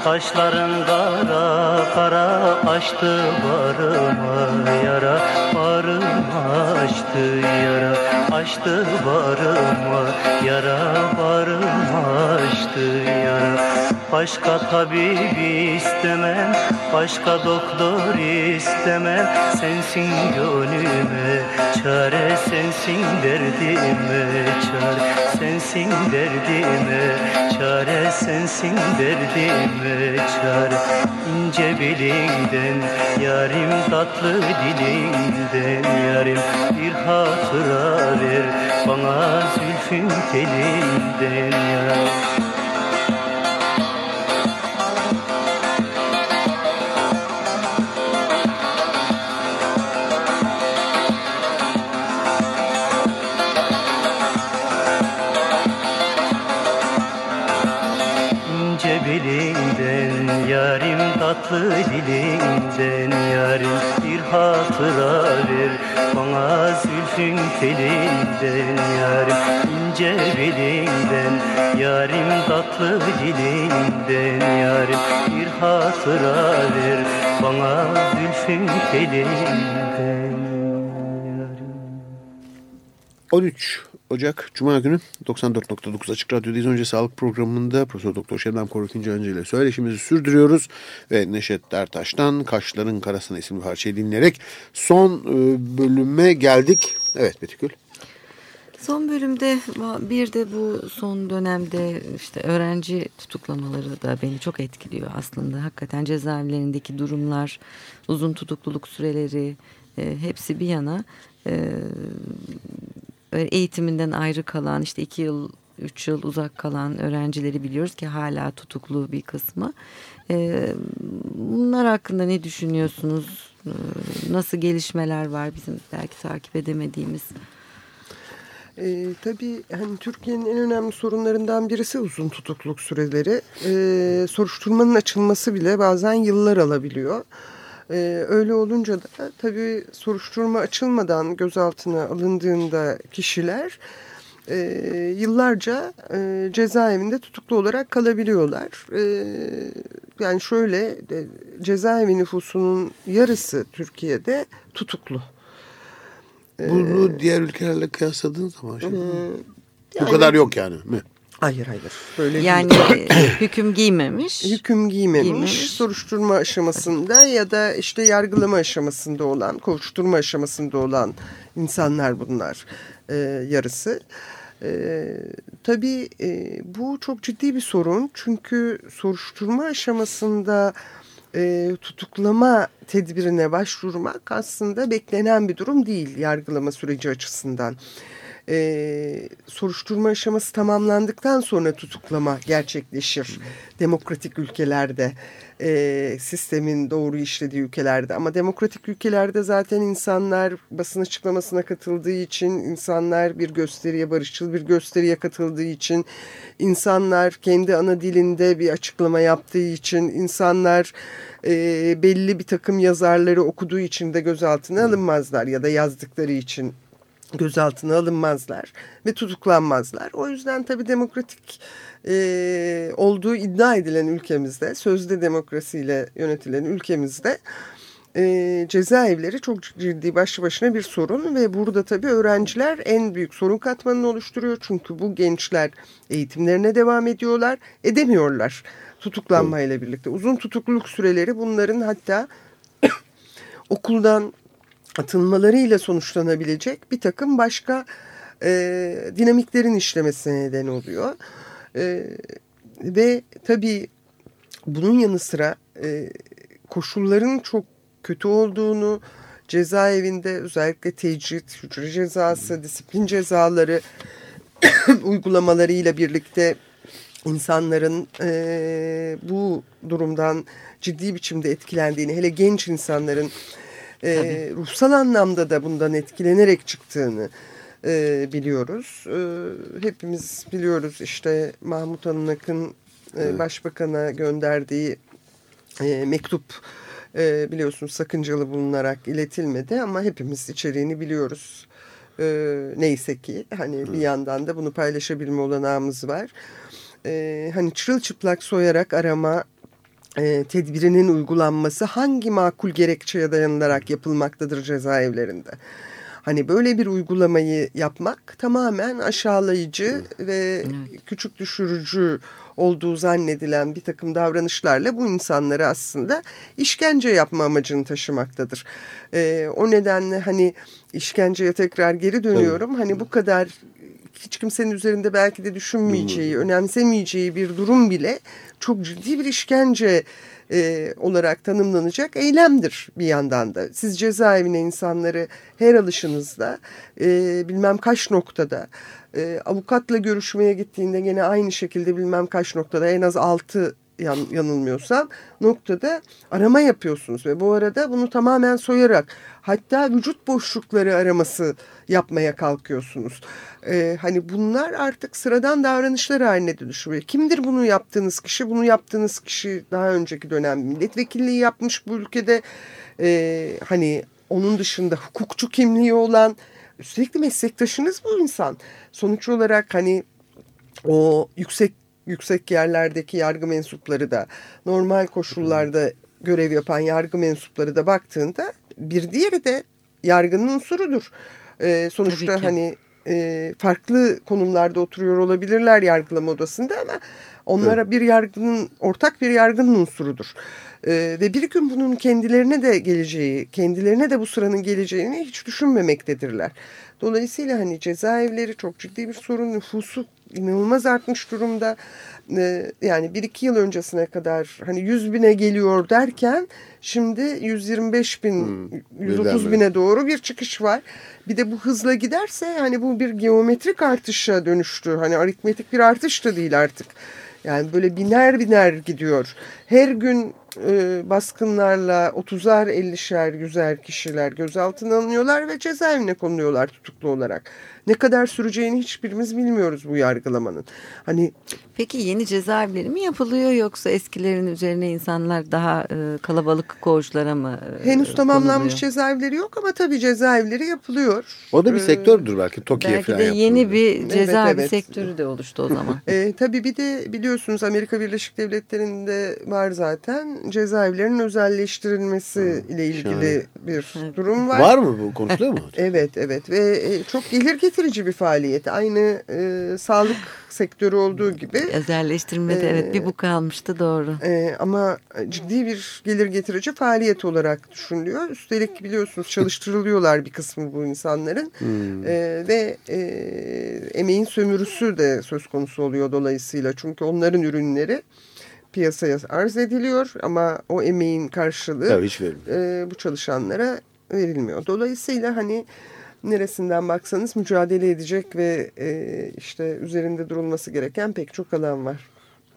kaşların kara kara Açtı barıma yara, barıma açtı yara Açtı barıma yara, barıma açtı yara. Başka tabip istemem, başka doktor istemem Sensin gönlüme çare, sensin derdime çare Sensin derdime sensin derdime çare. İnce belinden, yarim tatlı dilinden Yarim. Bir hatıra ver bana zülfün telinden yarim tatlı dilinden Yarim bir hatıra ver. Bana zülfün telinden Yarim ince belinden Yarim tatlı dilinden Yarim bir hatıra ver. Bana zülfün telinden 13 Ocak Cuma günü 94.9 Açık Radyo'dayız. Önce sağlık programında Profesör Doktor Şebnem Koruk İnce ile söyleşimizi sürdürüyoruz. Ve Neşet Ertaş'tan Kaşların Karasına isimli parçayı dinleyerek son e, bölüme geldik. Evet Betükül. Son bölümde bir de bu son dönemde işte öğrenci tutuklamaları da beni çok etkiliyor aslında. Hakikaten cezaevlerindeki durumlar, uzun tutukluluk süreleri e, hepsi bir yana e, eğitiminden ayrı kalan işte iki yıl 3 yıl uzak kalan öğrencileri biliyoruz ki hala tutuklu bir kısmı. E, bunlar hakkında ne düşünüyorsunuz? E, nasıl gelişmeler var bizim belki takip edemediğimiz? E, tabii hani Türkiye'nin en önemli sorunlarından birisi uzun tutukluk süreleri. E, soruşturmanın açılması bile bazen yıllar alabiliyor. E, öyle olunca da tabii soruşturma açılmadan gözaltına alındığında kişiler e, yıllarca e, cezaevinde tutuklu olarak kalabiliyorlar. E, yani şöyle e, cezaevi nüfusunun yarısı Türkiye'de tutuklu. Bunu ee, diğer ülkelerle kıyasladığın zaman şey, e, bu kadar yok yani mi? Hayır hayır. Böyle yani hüküm giymemiş. Hüküm giymemiş, giymemiş. Soruşturma aşamasında ya da işte yargılama aşamasında olan, kovuşturma aşamasında olan insanlar bunlar e, yarısı. E, tabii e, bu çok ciddi bir sorun. Çünkü soruşturma aşamasında e, tutuklama tedbirine başvurmak aslında beklenen bir durum değil yargılama süreci açısından. E, soruşturma aşaması tamamlandıktan sonra tutuklama gerçekleşir demokratik ülkelerde. E, sistemin doğru işlediği ülkelerde. Ama demokratik ülkelerde zaten insanlar basın açıklamasına katıldığı için insanlar bir gösteriye barışçıl bir gösteriye katıldığı için insanlar kendi ana dilinde bir açıklama yaptığı için insanlar e, belli bir takım yazarları okuduğu için de gözaltına alınmazlar ya da yazdıkları için gözaltına alınmazlar ve tutuklanmazlar. O yüzden tabii demokratik e, olduğu iddia edilen ülkemizde, sözde demokrasiyle yönetilen ülkemizde e, cezaevleri çok ciddi başlı başına bir sorun ve burada tabii öğrenciler en büyük sorun katmanını oluşturuyor. Çünkü bu gençler eğitimlerine devam ediyorlar, edemiyorlar tutuklanmayla birlikte. Uzun tutukluluk süreleri bunların hatta okuldan atılmalarıyla sonuçlanabilecek bir takım başka e, dinamiklerin işlemesine neden oluyor. E, ve tabii bunun yanı sıra e, koşulların çok kötü olduğunu, cezaevinde özellikle tecrit, hücre cezası, disiplin cezaları uygulamalarıyla birlikte insanların e, bu durumdan ciddi biçimde etkilendiğini, hele genç insanların e, ruhsal anlamda da bundan etkilenerek çıktığını e, biliyoruz. E, hepimiz biliyoruz işte Mahmut Anınak'ın e, başbakana gönderdiği e, mektup e, biliyorsunuz sakıncalı bulunarak iletilmedi ama hepimiz içeriğini biliyoruz. E, neyse ki hani bir yandan da bunu paylaşabilme olanağımız var. E, hani çırılçıplak soyarak arama e, tedbirinin uygulanması hangi makul gerekçeye dayanılarak yapılmaktadır cezaevlerinde? Hani böyle bir uygulamayı yapmak tamamen aşağılayıcı ve küçük düşürücü olduğu zannedilen bir takım davranışlarla bu insanları aslında işkence yapma amacını taşımaktadır. Ee, o nedenle hani işkenceye tekrar geri dönüyorum. Evet. Hani bu kadar hiç kimsenin üzerinde belki de düşünmeyeceği, önemsemeyeceği bir durum bile çok ciddi bir işkence e, olarak tanımlanacak eylemdir bir yandan da. Siz cezaevine insanları her alışınızda e, bilmem kaç noktada e, avukatla görüşmeye gittiğinde gene aynı şekilde bilmem kaç noktada en az altı yan, yanılmıyorsam noktada arama yapıyorsunuz ve bu arada bunu tamamen soyarak hatta vücut boşlukları araması yapmaya kalkıyorsunuz. Ee, hani bunlar artık sıradan davranışlar haline dönüşüyor. Kimdir bunu yaptığınız kişi? Bunu yaptığınız kişi daha önceki dönem milletvekilliği yapmış bu ülkede. Ee, hani onun dışında hukukçu kimliği olan sürekli meslektaşınız bu insan. Sonuç olarak hani o yüksek yüksek yerlerdeki yargı mensupları da normal koşullarda görev yapan yargı mensupları da baktığında bir diğeri de yargının unsurudur. E, sonuçta hani e, farklı konumlarda oturuyor olabilirler yargılama odasında ama onlara evet. bir yargının ortak bir yargının unsurudur. Ee, ve bir gün bunun kendilerine de geleceği, kendilerine de bu sıranın geleceğini hiç düşünmemektedirler. Dolayısıyla hani cezaevleri çok ciddi bir sorun, nüfusu inanılmaz artmış durumda. Ee, yani bir iki yıl öncesine kadar hani 100 bine geliyor derken şimdi 125 bin, Hmm, 130 birden bine doğru bir çıkış var. Bir de bu hızla giderse hani bu bir geometrik artışa dönüştü. Hani aritmetik bir artış da değil artık. Yani böyle biner biner gidiyor. Her gün e, baskınlarla 30'ar 50'şer 100'er kişiler gözaltına alınıyorlar ve cezaevine konuluyorlar tutuklu olarak. Ne kadar süreceğini hiçbirimiz bilmiyoruz bu yargılamanın. Hani Peki yeni cezaevleri mi yapılıyor yoksa eskilerin üzerine insanlar daha e, kalabalık koğuşlara mı e, henüz tamamlanmış konuluyor? cezaevleri yok ama tabii cezaevleri yapılıyor. O da bir Ee, sektördür belki. Belki falan de yeni yapılıyor. bir Evet, cezaevi evet. sektörü de oluştu o zaman. E, tabii bir de biliyorsunuz Amerika Birleşik Devletleri'nde var zaten cezaevlerinin özelleştirilmesi ile ilgili şahane. bir Evet. durum var. Var mı bu konuşuluyor mu? Evet evet ve e, çok gelir getirici bir faaliyet. Aynı e, sağlık sektörü olduğu gibi Özelleştirmede Ee, evet bir bu kalmıştı doğru. e, ama ciddi bir gelir getirici faaliyet olarak düşünülüyor. Üstelik biliyorsunuz çalıştırılıyorlar bir kısmı bu insanların Hmm. E, ve e, emeğin sömürüsü de söz konusu oluyor dolayısıyla. Çünkü onların ürünleri piyasaya arz ediliyor ama o emeğin karşılığı Tabii hiç verilmiyor. e, bu çalışanlara verilmiyor. Dolayısıyla hani neresinden baksanız mücadele edecek ve e, işte üzerinde durulması gereken pek çok alan var.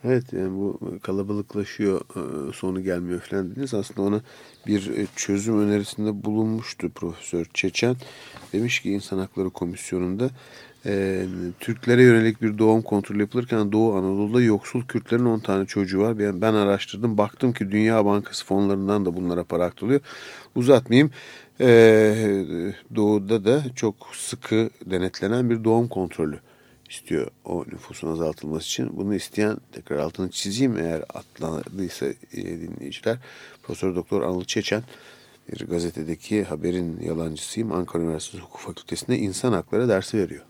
Evet yani bu kalabalıklaşıyor e, sonu gelmiyor falan dediniz. Aslında ona bir e, çözüm önerisinde bulunmuştu Profesör Çeçen. Demiş ki İnsan Hakları Komisyonu'nda e, Türklere yönelik bir doğum kontrolü yapılırken Doğu Anadolu'da yoksul Kürtlerin 10 tane çocuğu var. Ben, ben araştırdım baktım ki Dünya Bankası fonlarından da bunlara para aktarılıyor. Uzatmayayım. E, doğu'da da çok sıkı denetlenen bir doğum kontrolü istiyor o nüfusun azaltılması için. Bunu isteyen tekrar altını çizeyim eğer atladıysa e, dinleyiciler. Profesör Doktor Anıl Çeçen bir gazetedeki haberin yalancısıyım. Ankara Üniversitesi Hukuk Fakültesi'nde insan hakları dersi veriyor.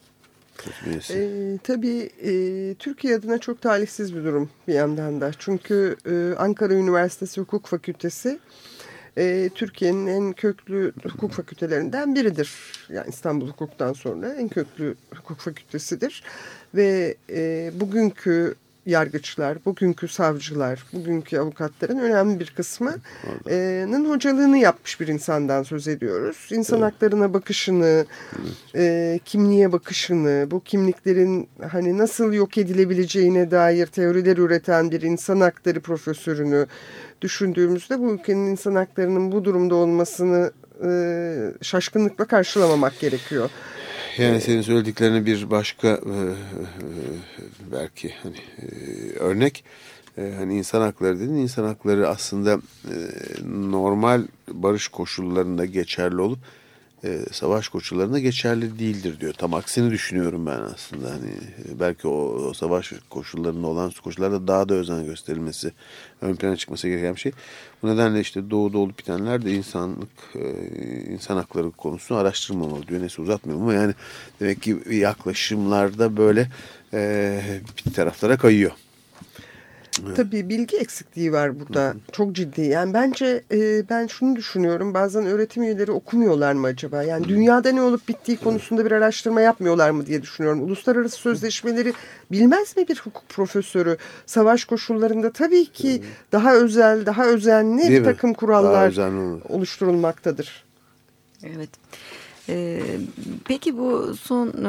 E, tabii e, Türkiye adına çok talihsiz bir durum bir yandan da. Çünkü e, Ankara Üniversitesi Hukuk Fakültesi e, Türkiye'nin en köklü hukuk fakültelerinden biridir. Yani İstanbul Hukuk'tan sonra en köklü hukuk fakültesidir. Ve e, bugünkü yargıçlar, bugünkü savcılar, bugünkü avukatların önemli bir kısmının hocalığını yapmış bir insandan söz ediyoruz. İnsan haklarına bakışını, e, kimliğe bakışını, bu kimliklerin hani nasıl yok edilebileceğine dair teoriler üreten bir insan hakları profesörünü düşündüğümüzde bu ülkenin insan haklarının bu durumda olmasını e, şaşkınlıkla karşılamamak gerekiyor. Yani senin söylediklerine bir başka e, e, belki hani e, örnek e, hani insan hakları dedin insan hakları aslında e, normal barış koşullarında geçerli olup e, savaş koşullarında geçerli değildir diyor. Tam aksini düşünüyorum ben aslında. Hani e, belki o, o savaş koşullarında olan koşullarda daha da özen gösterilmesi, ön plana çıkması gereken bir şey. Bu nedenle işte doğuda olup bitenler de insanlık, e, insan hakları konusunu araştırmamalı diyor. Neyse uzatmıyorum ama yani demek ki yaklaşımlarda böyle e, bir taraflara kayıyor. Tabii bilgi eksikliği var burada. Çok ciddi. Yani bence e, ben şunu düşünüyorum. Bazen öğretim üyeleri okumuyorlar mı acaba? Yani dünyada ne olup bittiği konusunda bir araştırma yapmıyorlar mı diye düşünüyorum. Uluslararası sözleşmeleri bilmez mi bir hukuk profesörü? Savaş koşullarında tabii ki daha özel, daha özenli Değil bir mi? takım kurallar oluşturulmaktadır. Evet. Ee, peki bu son e,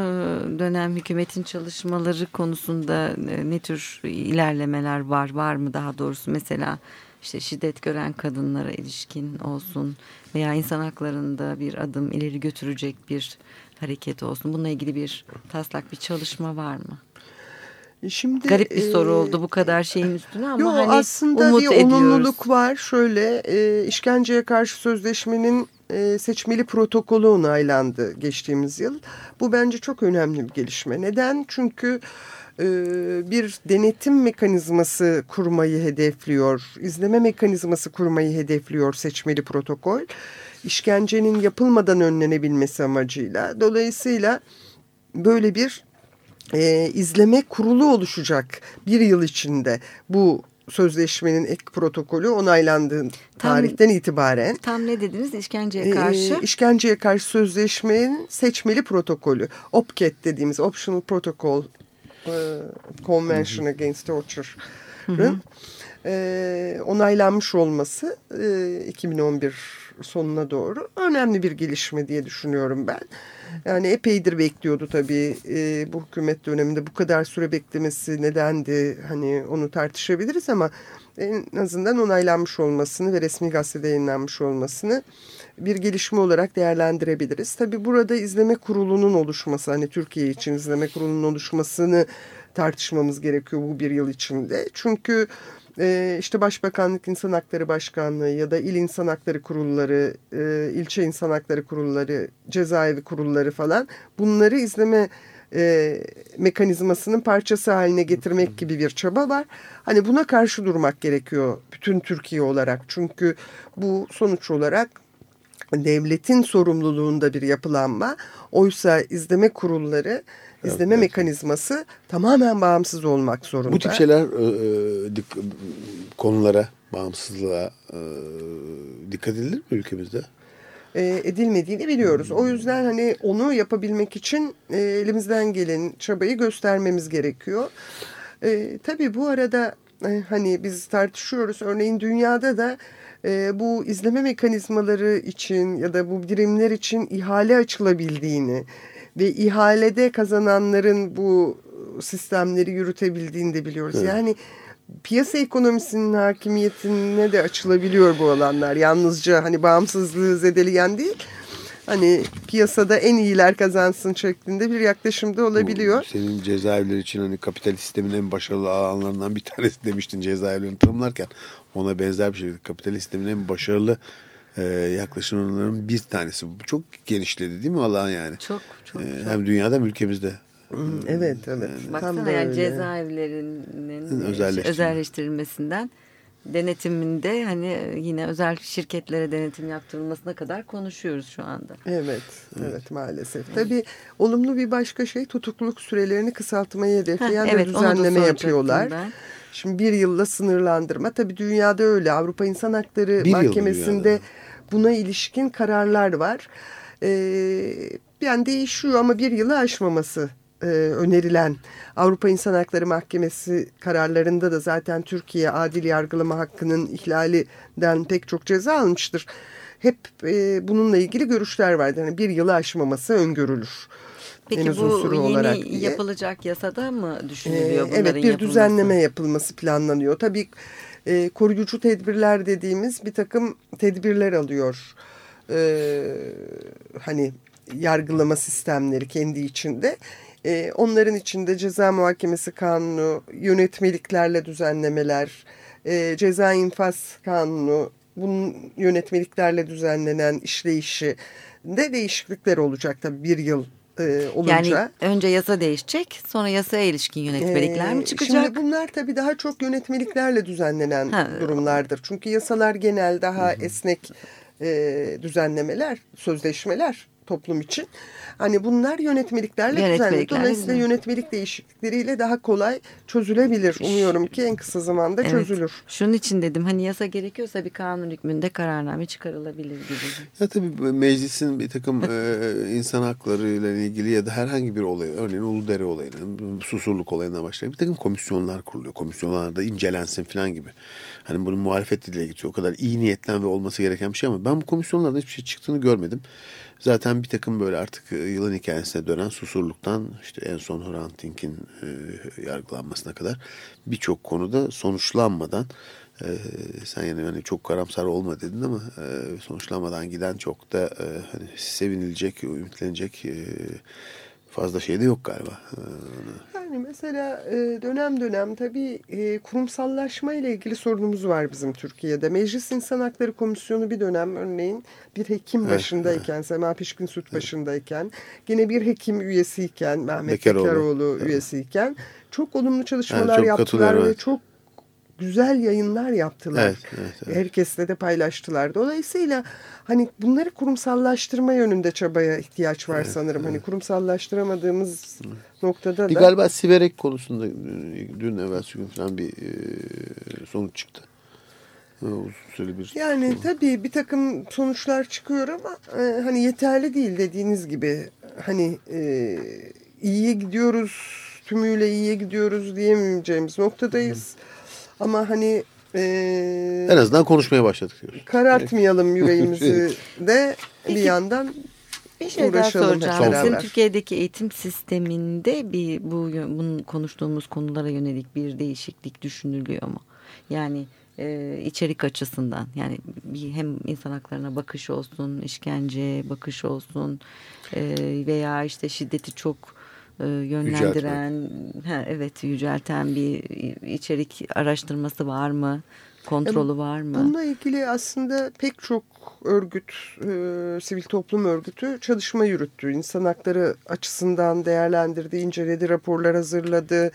dönem hükümetin çalışmaları konusunda e, ne tür ilerlemeler var? Var mı daha doğrusu mesela işte şiddet gören kadınlara ilişkin olsun veya insan haklarında bir adım ileri götürecek bir hareket olsun. Bununla ilgili bir taslak bir çalışma var mı? Şimdi Garip bir soru e, oldu bu kadar şeyin üstüne ama Yo, hani aslında umut bir ediyoruz. olumluluk var. Şöyle e, işkenceye karşı sözleşmenin e, seçmeli protokolü onaylandı geçtiğimiz yıl. Bu bence çok önemli bir gelişme. Neden? Çünkü e, bir denetim mekanizması kurmayı hedefliyor. izleme mekanizması kurmayı hedefliyor seçmeli protokol. İşkencenin yapılmadan önlenebilmesi amacıyla. Dolayısıyla böyle bir e, izleme kurulu oluşacak bir yıl içinde bu sözleşmenin ek protokolü onaylandığı tarihten itibaren. Tam ne dediniz? İşkenceye karşı? E, işkenceye karşı sözleşmenin seçmeli protokolü. OPCAT dediğimiz Optional Protocol e, Convention Against Torture'ın e, onaylanmış olması e, 2011 sonuna doğru önemli bir gelişme diye düşünüyorum ben. Yani epeydir bekliyordu tabii e, bu hükümet döneminde bu kadar süre beklemesi nedendi hani onu tartışabiliriz ama en azından onaylanmış olmasını ve resmi gazetede yayınlanmış olmasını bir gelişme olarak değerlendirebiliriz. Tabii burada izleme kurulunun oluşması hani Türkiye için izleme kurulunun oluşmasını tartışmamız gerekiyor bu bir yıl içinde. Çünkü e, işte Başbakanlık İnsan Hakları Başkanlığı ya da il İnsan Hakları Kurulları, e, ilçe İnsan Hakları Kurulları, cezaevi kurulları falan bunları izleme e, mekanizmasının parçası haline getirmek gibi bir çaba var. Hani buna karşı durmak gerekiyor bütün Türkiye olarak. Çünkü bu sonuç olarak devletin sorumluluğunda bir yapılanma. Oysa izleme kurulları izleme evet. mekanizması tamamen bağımsız olmak zorunda. Bu tip şeyler e, e konulara, bağımsızlığa e, dikkat edilir mi ülkemizde? E, edilmediğini biliyoruz. O yüzden hani onu yapabilmek için e, elimizden gelen çabayı göstermemiz gerekiyor. E, tabii bu arada e, hani biz tartışıyoruz. Örneğin dünyada da e, bu izleme mekanizmaları için ya da bu birimler için ihale açılabildiğini ve ihalede kazananların bu sistemleri yürütebildiğini de biliyoruz. Evet. Yani piyasa ekonomisinin hakimiyetine de açılabiliyor bu alanlar. Yalnızca hani bağımsızlığı zedeleyen değil. Hani piyasada en iyiler kazansın şeklinde bir yaklaşımda olabiliyor. Bu senin cezaevleri için hani kapitalist sistemin en başarılı alanlarından bir tanesi demiştin cezaevlerini tanımlarken. Ona benzer bir şey. Kapitalist sistemin en başarılı e, yaklaşımların bir tanesi. Bu çok genişledi değil mi alan yani? Çok çok. E, hem dünyada hem ülkemizde. Evet evet. Yani, Baksana yani cezaevlerinin özelleştirilmesinden denetiminde hani yine özel şirketlere denetim yaptırılmasına kadar konuşuyoruz şu anda. Evet, evet, evet maalesef. Evet. Tabii olumlu bir başka şey tutukluluk sürelerini kısaltmayı hedefleyen evet, bir düzenleme yapıyorlar. Ben. Şimdi bir yılla sınırlandırma. Tabii dünyada öyle. Avrupa İnsan Hakları bir Mahkemesi'nde buna ilişkin kararlar var. Ee, yani değişiyor ama bir yılı aşmaması e, önerilen Avrupa İnsan Hakları Mahkemesi kararlarında da zaten Türkiye adil yargılama hakkının ihlalinden pek çok ceza almıştır. Hep e, bununla ilgili görüşler vardı. Yani bir yılı aşmaması öngörülür. Peki en bu yeni olarak diye. yapılacak yasada mı düşünülüyor ee, Evet bir yapılması? düzenleme yapılması planlanıyor. Tabii e, koruyucu tedbirler dediğimiz bir takım tedbirler alıyor. E, hani yargılama sistemleri kendi içinde. E, onların içinde ceza muhakemesi kanunu, yönetmeliklerle düzenlemeler, e, ceza infaz kanunu, bunun yönetmeliklerle düzenlenen işleyişi de değişiklikler olacak tabii bir yıl e, olunca. Yani önce yasa değişecek sonra yasaya ilişkin yönetmelikler ee, mi çıkacak? Şimdi bunlar tabii daha çok yönetmeliklerle düzenlenen ha. durumlardır. Çünkü yasalar genel daha Hı -hı. esnek e, düzenlemeler, sözleşmeler toplum için. Hani bunlar yönetmeliklerle düzenlenir. Dolayısıyla yönetmelik değişiklikleriyle daha kolay çözülebilir. Umuyorum ki en kısa zamanda evet. çözülür. Şunun için dedim hani yasa gerekiyorsa bir kanun hükmünde kararname çıkarılabilir gibi. Ya tabii meclisin bir takım e, insan hakları ile ilgili ya da herhangi bir olay örneğin Uludere olayının susurluk olayına başlayıp bir takım komisyonlar kuruluyor. Komisyonlarda incelensin falan gibi. Hani bunun muhalefet dile geçiyor. O kadar iyi niyetten ve olması gereken bir şey ama ben bu komisyonlarda hiçbir şey çıktığını görmedim. Zaten bir takım böyle artık e, yılın hikayesine dönen susurluktan işte en son Hrant Dink'in e, yargılanmasına kadar birçok konuda sonuçlanmadan e, sen yani hani çok karamsar olma dedin ama e, sonuçlanmadan giden çok da e, hani sevinilecek, ümitlenecek e, fazla şey de yok galiba. Yani mesela e, dönem dönem tabii e, kurumsallaşma ile ilgili sorunumuz var bizim Türkiye'de. Meclis İnsan Hakları Komisyonu bir dönem örneğin bir hekim başındayken, evet. Sema Pişkin Süt başındayken, gene bir hekim üyesiyken, Mehmet Bekaroğlu, Bekaroğlu üyesiyken çok olumlu çalışmalar yani çok yaptılar ve çok güzel yayınlar yaptılar. Evet, evet, evet. Herkesle de paylaştılar. Dolayısıyla hani bunları kurumsallaştırma yönünde çabaya ihtiyaç var sanırım. Hani kurumsallaştıramadığımız noktada Bir da galiba Siverek konusunda e, dün evvelsi gün falan bir e, sonuç çıktı. Uzun bir Yani tabii bir takım sonuçlar çıkıyor ama e, hani yeterli değil dediğiniz gibi. Hani e, iyiye gidiyoruz, tümüyle iyiye gidiyoruz diyemeyeceğimiz noktadayız. Ama hani e, en azından konuşmaya başladık diyoruz. karartmayalım yüreğimizi de bir yandan Bir şey Uğraşalım daha soracağım. beraber. Bizim Türkiye'deki eğitim sisteminde bir bu bunun konuştuğumuz konulara yönelik bir değişiklik düşünülüyor mu? Yani e, içerik açısından yani bir hem insan haklarına bakış olsun, işkence bakış olsun e, veya işte şiddeti çok e, yönlendiren, ha, evet yücelten bir içerik araştırması var mı? Kontrolü var mı? Bununla ilgili aslında pek çok örgüt, e, sivil toplum örgütü çalışma yürüttü. İnsan hakları açısından değerlendirdi, inceledi, raporlar hazırladı.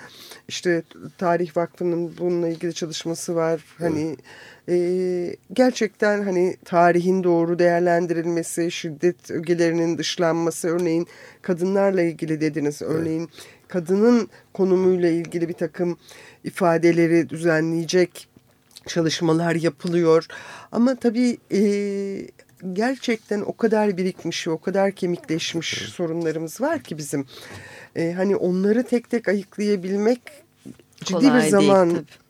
İşte Tarih Vakfı'nın bununla ilgili çalışması var. Hani e, gerçekten hani tarihin doğru değerlendirilmesi, şiddet ögelerinin dışlanması, örneğin kadınlarla ilgili dediniz. Örneğin kadının konumuyla ilgili bir takım ifadeleri düzenleyecek çalışmalar yapılıyor. Ama tabii e, gerçekten o kadar birikmiş ve o kadar kemikleşmiş sorunlarımız var ki bizim. E, hani onları tek tek ayıklayabilmek ciddi Kolay bir değil zaman tabii.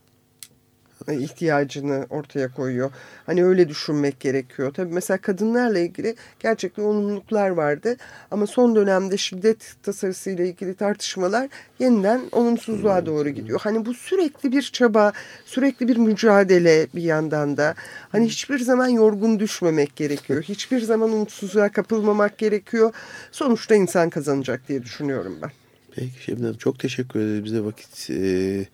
İhtiyacını ortaya koyuyor. Hani öyle düşünmek gerekiyor. Tabii mesela kadınlarla ilgili gerçekten olumluluklar vardı. Ama son dönemde şiddet tasarısıyla ilgili tartışmalar yeniden olumsuzluğa doğru gidiyor. Hani bu sürekli bir çaba, sürekli bir mücadele bir yandan da. Hani hiçbir zaman yorgun düşmemek gerekiyor. Hiçbir zaman umutsuzluğa kapılmamak gerekiyor. Sonuçta insan kazanacak diye düşünüyorum ben. Peki Şebnem çok teşekkür ederiz. Bize vakit e,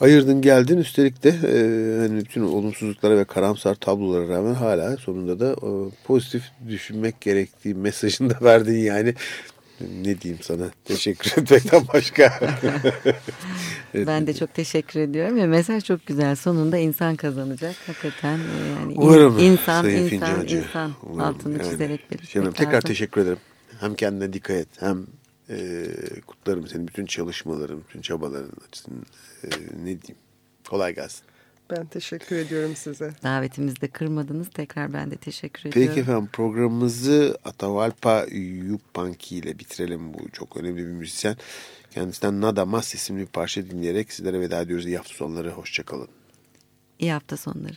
ayırdın geldin. Üstelik de e, hani bütün olumsuzluklara ve karamsar tablolara rağmen hala sonunda da e, pozitif düşünmek gerektiği mesajını da verdin yani. Ne diyeyim sana? Teşekkür etmekten başka. Evet. Ben de çok teşekkür ediyorum ve mesaj çok güzel. Sonunda insan kazanacak. Hakikaten e, yani Umarım insan, Sayın insan, Fincancı. insan Umarım. altını Yani çizerek belirtmek Canım, tekrar lazım. teşekkür ederim. Hem kendine dikkat et hem e, kutlarım senin bütün çalışmaların, bütün çabaların açısından. E, ne diyeyim? Kolay gelsin. Ben teşekkür ediyorum size. Davetimizi de kırmadınız. Tekrar ben de teşekkür ediyorum. Peki efendim programımızı Atavalpa Yupanki ile bitirelim. Bu çok önemli bir müzisyen. Kendisinden Nada Mas isimli bir parça dinleyerek sizlere veda ediyoruz. İyi hafta sonları. Hoşçakalın. İyi hafta sonları.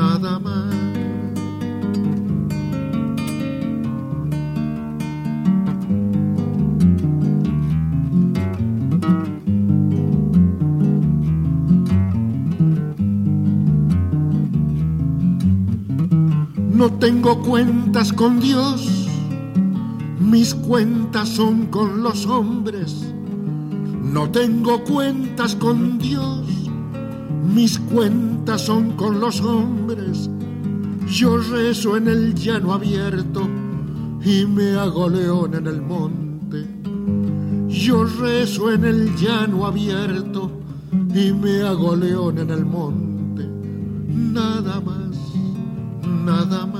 nada más. No tengo cuentas con Dios, mis cuentas son con los hombres. No tengo cuentas con Dios, mis cuentas son con los hombres. Yo rezo en el llano abierto y me hago león en el monte. Yo rezo en el llano abierto y me hago león en el monte. Nada más, nada más.